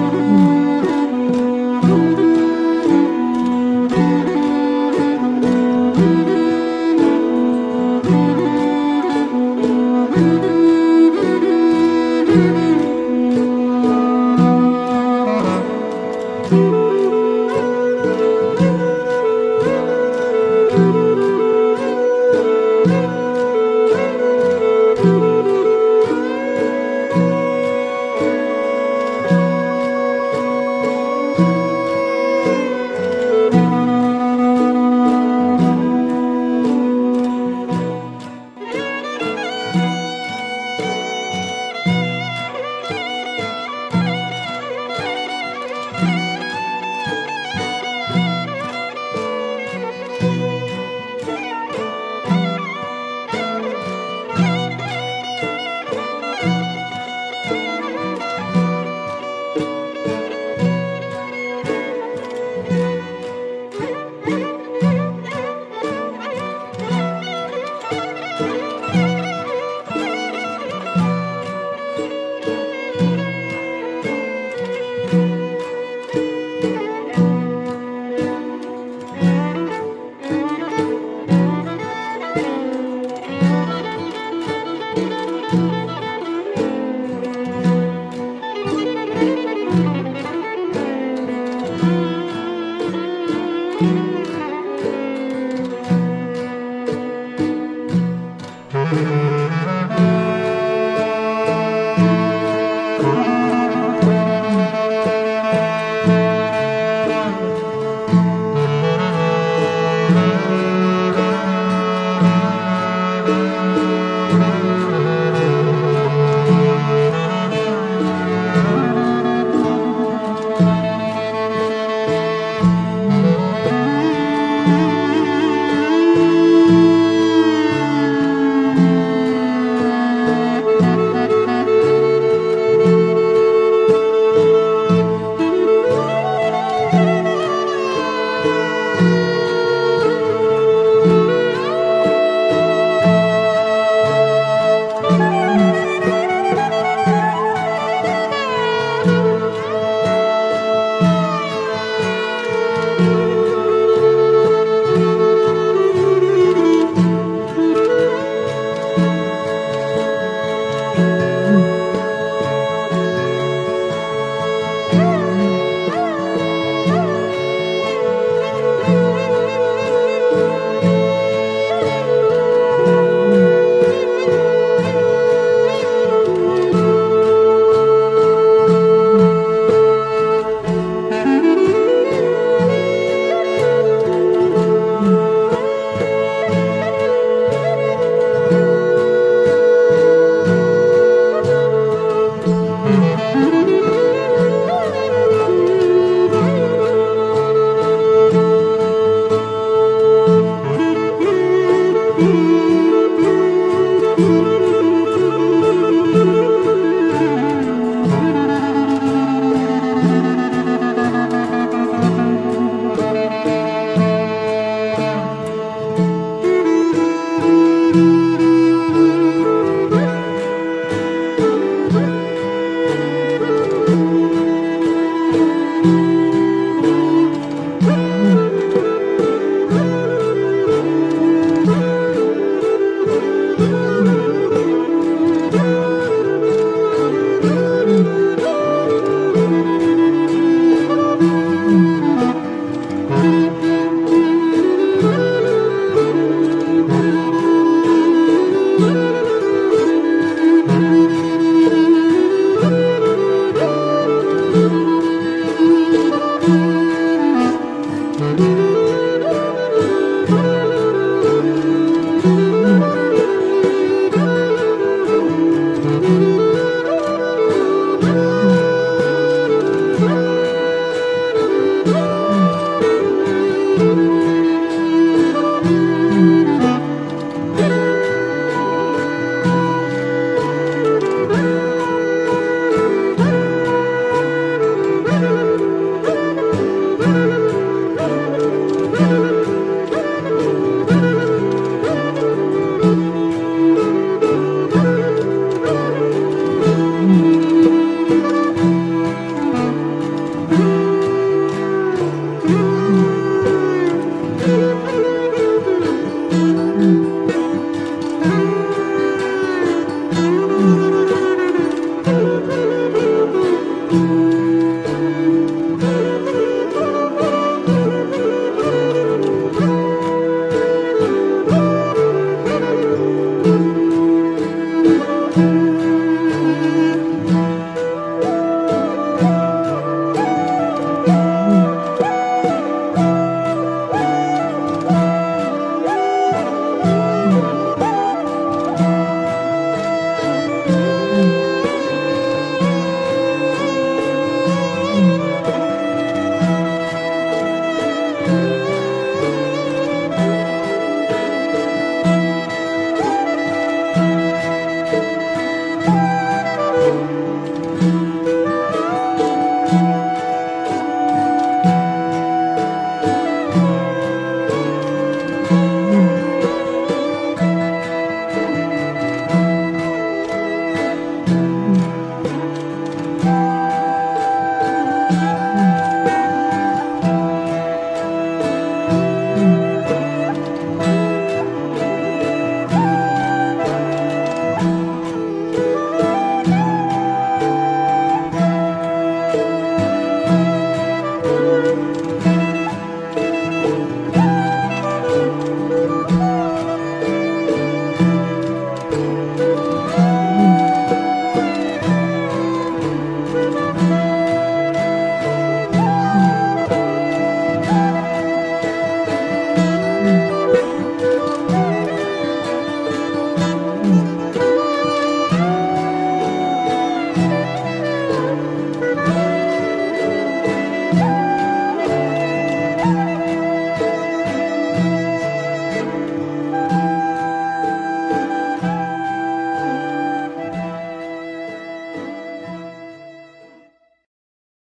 Mm-hmm.